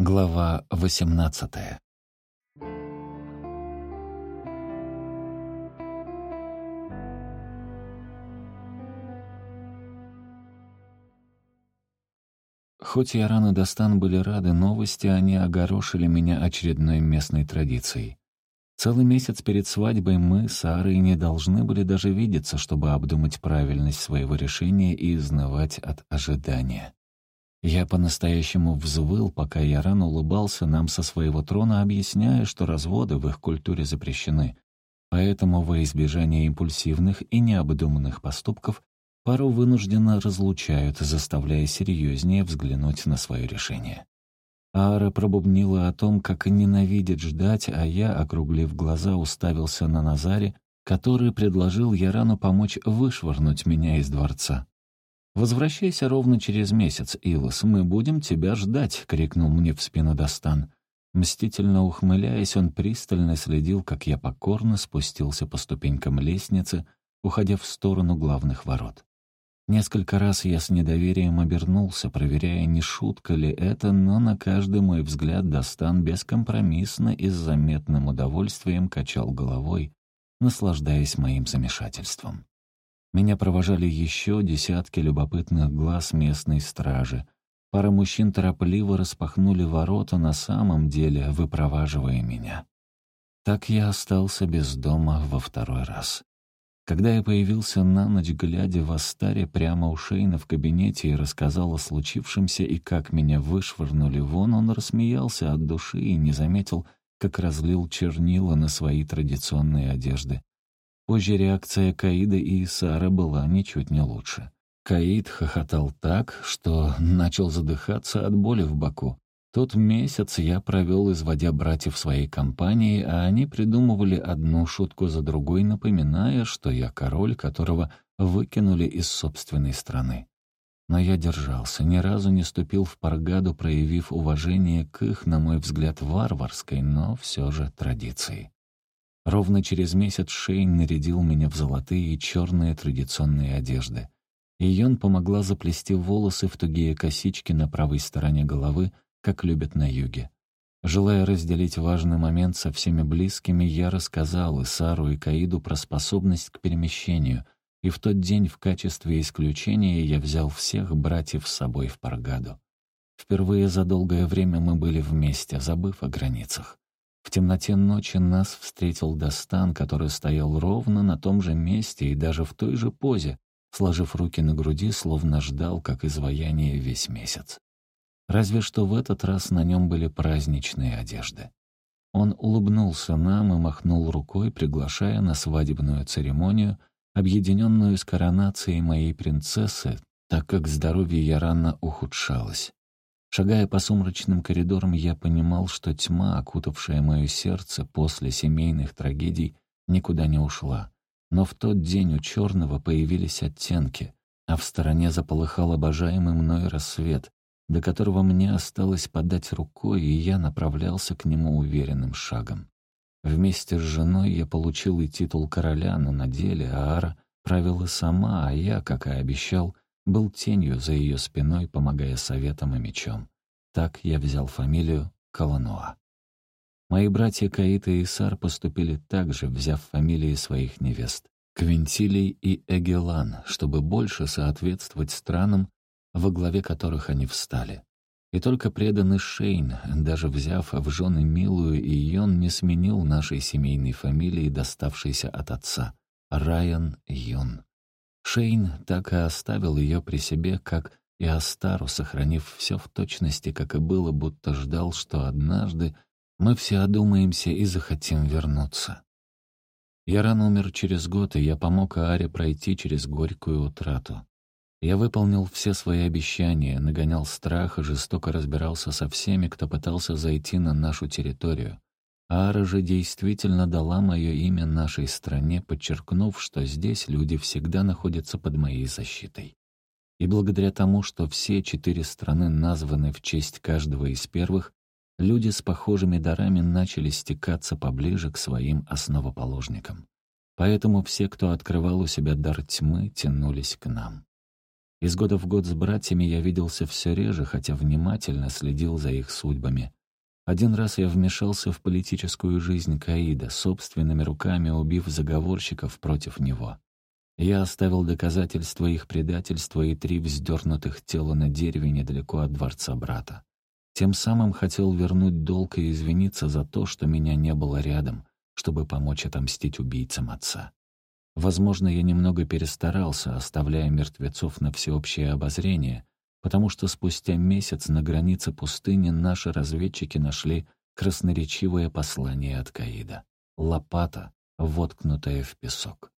Глава 18 Хоть Яран и Достан были рады новости, они огорошили меня очередной местной традицией. Целый месяц перед свадьбой мы с Арой не должны были даже видеться, чтобы обдумать правильность своего решения и изнывать от ожидания. Я по-настоящему взвыл, пока Яран улыбался нам со своего трона, объясняя, что разводы в их культуре запрещены. Поэтому во избежание импульсивных и необдуманных поступков пару вынужденно разлучают, заставляя серьезнее взглянуть на свое решение. Ара пробубнила о том, как ненавидит ждать, а я, округлив глаза, уставился на Назаре, который предложил Ярану помочь вышвырнуть меня из дворца. «Возвращайся ровно через месяц, Илос, мы будем тебя ждать», — крикнул мне в спину Достан. Мстительно ухмыляясь, он пристально следил, как я покорно спустился по ступенькам лестницы, уходя в сторону главных ворот. Несколько раз я с недоверием обернулся, проверяя, не шутка ли это, но на каждый мой взгляд Достан бескомпромиссно и с заметным удовольствием качал головой, наслаждаясь моим замешательством. Меня провожали еще десятки любопытных глаз местной стражи. Пара мужчин торопливо распахнули ворота на самом деле, выпроваживая меня. Так я остался без дома во второй раз. Когда я появился на ночь, глядя в Астаре прямо у Шейна в кабинете и рассказал о случившемся и как меня вышвырнули вон, он рассмеялся от души и не заметил, как разлил чернила на свои традиционные одежды. Позже реакция Каида и Сара была ничуть не лучше. Каид хохотал так, что начал задыхаться от боли в боку. Тот месяц я провел, изводя братьев своей компании, а они придумывали одну шутку за другой, напоминая, что я король, которого выкинули из собственной страны. Но я держался, ни разу не ступил в Паргаду, проявив уважение к их, на мой взгляд, варварской, но все же традиции. Ровно через месяц Шейн нарядил меня в золотые и черные традиционные одежды. Йон помогла заплести волосы в тугие косички на правой стороне головы, как любят на юге. Желая разделить важный момент со всеми близкими, я рассказал Исару и Каиду про способность к перемещению, и в тот день в качестве исключения я взял всех братьев с собой в Паргаду. Впервые за долгое время мы были вместе, забыв о границах. В темноте ночи нас встретил Достан, который стоял ровно на том же месте и даже в той же позе, сложив руки на груди, словно ждал, как изваяние весь месяц. Разве что в этот раз на нем были праздничные одежды. Он улыбнулся нам и махнул рукой, приглашая на свадебную церемонию, объединенную с коронацией моей принцессы, так как здоровье Ярана ухудшалось. Шагая по сумрачным коридорам, я понимал, что тьма, окутавшая мое сердце после семейных трагедий, никуда не ушла. Но в тот день у черного появились оттенки, а в стороне заполыхал обожаемый мной рассвет, до которого мне осталось подать рукой, и я направлялся к нему уверенным шагом. Вместе с женой я получил и титул короля, но на деле Аара правила сама, а я, как и обещал, был тенью за ее спиной, помогая советом и мечом. Так я взял фамилию Калануа. Мои братья Каита и Сар поступили так же, взяв фамилии своих невест — Квинтилий и Эгелан, чтобы больше соответствовать странам, во главе которых они встали. И только преданный Шейн, даже взяв в жены Милую и Йон, не сменил нашей семейной фамилии, доставшейся от отца — Райан Йон. Шейн так и оставил ее при себе, как и Астару, сохранив все в точности, как и было, будто ждал, что однажды мы все одумаемся и захотим вернуться. Яран умер через год, и я помог Ааре пройти через горькую утрату. Я выполнил все свои обещания, нагонял страх и жестоко разбирался со всеми, кто пытался зайти на нашу территорию. Ара же действительно дала мое имя нашей стране, подчеркнув, что здесь люди всегда находятся под моей защитой. И благодаря тому, что все четыре страны названы в честь каждого из первых, люди с похожими дарами начали стекаться поближе к своим основоположникам. Поэтому все, кто открывал у себя дар тьмы, тянулись к нам. Из года в год с братьями я виделся все реже, хотя внимательно следил за их судьбами. Один раз я вмешался в политическую жизнь Каида, собственными руками убив заговорщиков против него. Я оставил доказательства их предательства и три вздернутых тела на дереве недалеко от дворца брата. Тем самым хотел вернуть долг и извиниться за то, что меня не было рядом, чтобы помочь отомстить убийцам отца. Возможно, я немного перестарался, оставляя мертвецов на всеобщее обозрение, потому что спустя месяц на границе пустыни наши разведчики нашли красноречивое послание от Каида. Лопата, воткнутая в песок.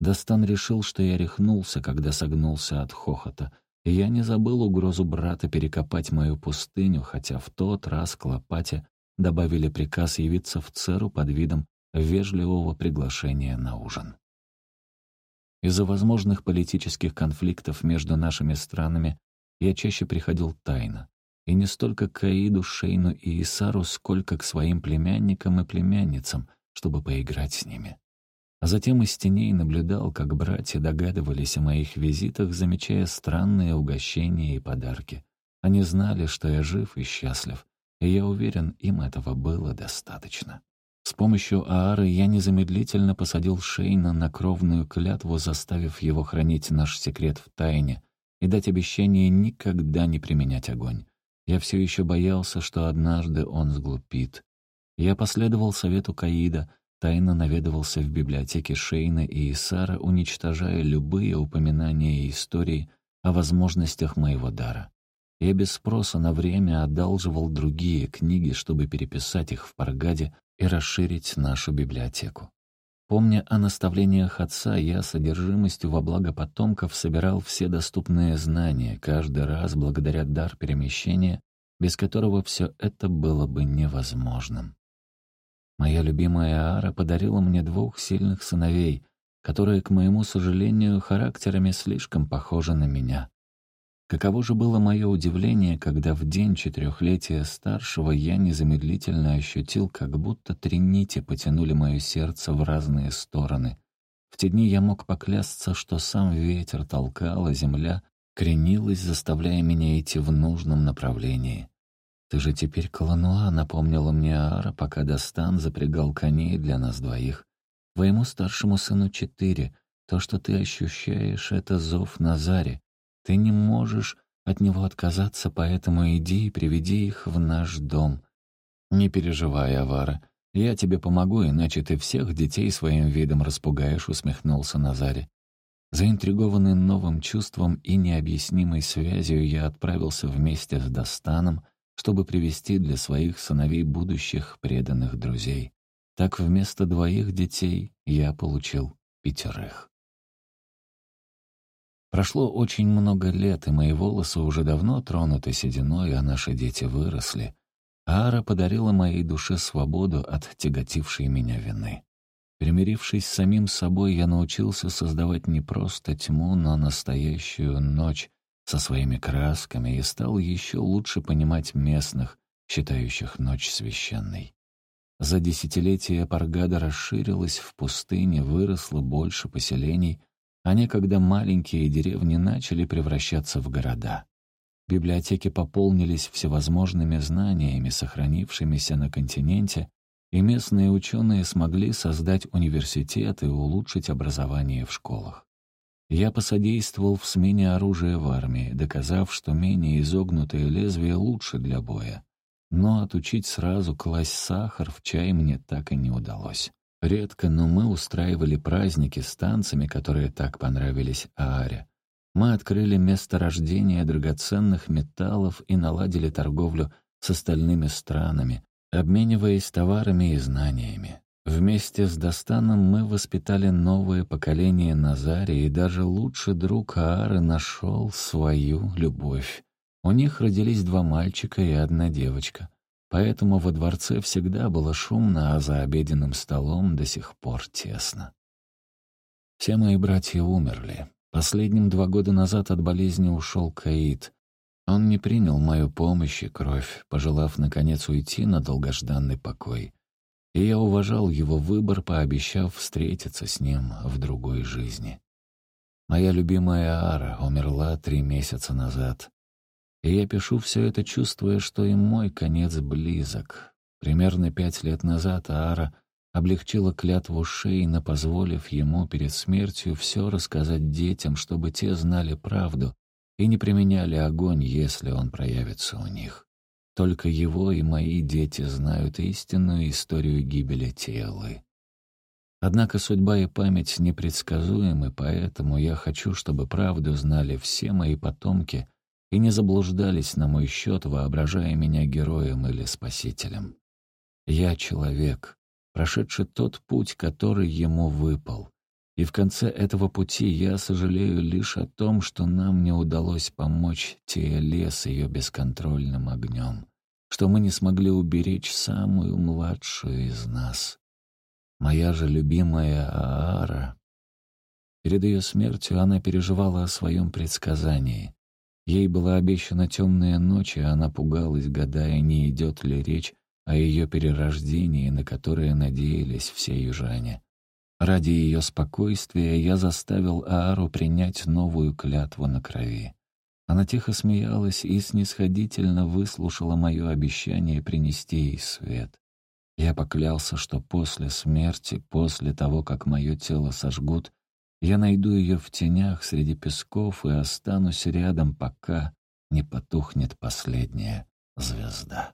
Дастан решил, что я рехнулся, когда согнулся от хохота, я не забыл угрозу брата перекопать мою пустыню, хотя в тот раз к лопате добавили приказ явиться в Церу под видом вежливого приглашения на ужин. Из-за возможных политических конфликтов между нашими странами я чаще приходил тайно. И не столько к Аиду, Шейну и Исару, сколько к своим племянникам и племянницам, чтобы поиграть с ними. А затем из теней наблюдал, как братья догадывались о моих визитах, замечая странные угощения и подарки. Они знали, что я жив и счастлив, и я уверен, им этого было достаточно. С помощью Аары я незамедлительно посадил Шейна на кровную клятву, заставив его хранить наш секрет в тайне и дать обещание никогда не применять огонь. Я все еще боялся, что однажды он сглупит. Я последовал совету Каида, тайно наведывался в библиотеке Шейна и Исара, уничтожая любые упоминания и истории о возможностях моего дара. Я без спроса на время одалживал другие книги, чтобы переписать их в Паргаде и расширить нашу библиотеку. Помня о наставлениях отца, я содержимостью во благо потомков собирал все доступные знания, каждый раз благодаря дар перемещения, без которого все это было бы невозможным. Моя любимая Ара подарила мне двух сильных сыновей, которые, к моему сожалению, характерами слишком похожи на меня. Каково же было мое удивление, когда в день четырехлетия старшего я незамедлительно ощутил, как будто три нити потянули мое сердце в разные стороны. В те дни я мог поклясться, что сам ветер толкал, а земля кренилась, заставляя меня идти в нужном направлении. «Ты же теперь Калануа», — напомнила мне Ара, пока Достан запрягал коней для нас двоих. «Твоему старшему сыну четыре. То, что ты ощущаешь, — это зов Назаре. Ты не можешь от него отказаться, поэтому иди и приведи их в наш дом. Не переживай, Авара. Я тебе помогу, иначе ты всех детей своим видом распугаешь, усмехнулся Назаре. Заинтригованный новым чувством и необъяснимой связью, я отправился вместе с Достаном, чтобы привести для своих сыновей будущих преданных друзей. Так вместо двоих детей я получил пятерых. Прошло очень много лет, и мои волосы уже давно тронуты сединой, а наши дети выросли. Ара подарила моей душе свободу от тяготившей меня вины. Примирившись с самим собой, я научился создавать не просто тьму, но настоящую ночь со своими красками и стал еще лучше понимать местных, считающих ночь священной. За десятилетия Паргада расширилась в пустыне, выросло больше поселений, а некогда маленькие деревни начали превращаться в города. Библиотеки пополнились всевозможными знаниями, сохранившимися на континенте, и местные ученые смогли создать университеты и улучшить образование в школах. Я посодействовал в смене оружия в армии, доказав, что менее изогнутое лезвие лучше для боя. Но отучить сразу класть сахар в чай мне так и не удалось. Редко, но мы устраивали праздники с танцами, которые так понравились Ааре. Мы открыли место рождения драгоценных металлов и наладили торговлю с остальными странами, обмениваясь товарами и знаниями. Вместе с Достаном мы воспитали новое поколение Назари, и даже лучший друг Аары нашел свою любовь. У них родились два мальчика и одна девочка. Поэтому во дворце всегда было шумно, а за обеденным столом до сих пор тесно. Все мои братья умерли. Последним два года назад от болезни ушел Каид. Он не принял мою помощь и кровь, пожелав, наконец, уйти на долгожданный покой. И я уважал его выбор, пообещав встретиться с ним в другой жизни. Моя любимая Ара умерла три месяца назад. И я пишу все это, чувствуя, что и мой конец близок. Примерно пять лет назад Ара облегчила клятву Шейна, позволив ему перед смертью все рассказать детям, чтобы те знали правду и не применяли огонь, если он проявится у них. Только его и мои дети знают истинную историю гибели Телы. Однако судьба и память непредсказуемы, поэтому я хочу, чтобы правду знали все мои потомки и не заблуждались на мой счет, воображая меня героем или спасителем. Я человек, прошедший тот путь, который ему выпал. И в конце этого пути я сожалею лишь о том, что нам не удалось помочь Теоле с ее бесконтрольным огнем, что мы не смогли уберечь самую младшую из нас. Моя же любимая Аара. Перед ее смертью она переживала о своем предсказании. Ей была обещана темная ночь, и она пугалась, гадая, не идет ли речь о ее перерождении, на которое надеялись все южане. Ради ее спокойствия я заставил Аару принять новую клятву на крови. Она тихо смеялась и снисходительно выслушала мое обещание принести ей свет. Я поклялся, что после смерти, после того, как мое тело сожгут, я найду ее в тенях среди песков и останусь рядом, пока не потухнет последняя звезда.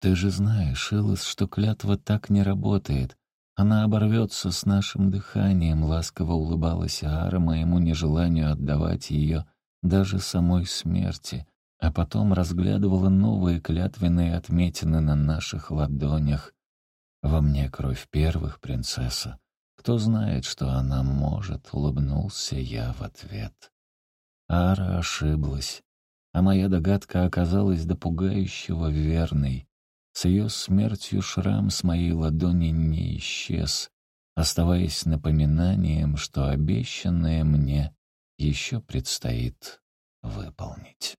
Ты же знаешь, Илос, что клятва так не работает. Она оборвется с нашим дыханием, ласково улыбалась Ара моему нежеланию отдавать ее даже самой смерти — а потом разглядывала новые клятвенные отметины на наших ладонях. Во мне кровь первых, принцесса. Кто знает, что она может, улыбнулся я в ответ. Ара ошиблась, а моя догадка оказалась до пугающего верной. С ее смертью шрам с моей ладони не исчез, оставаясь напоминанием, что обещанное мне еще предстоит выполнить.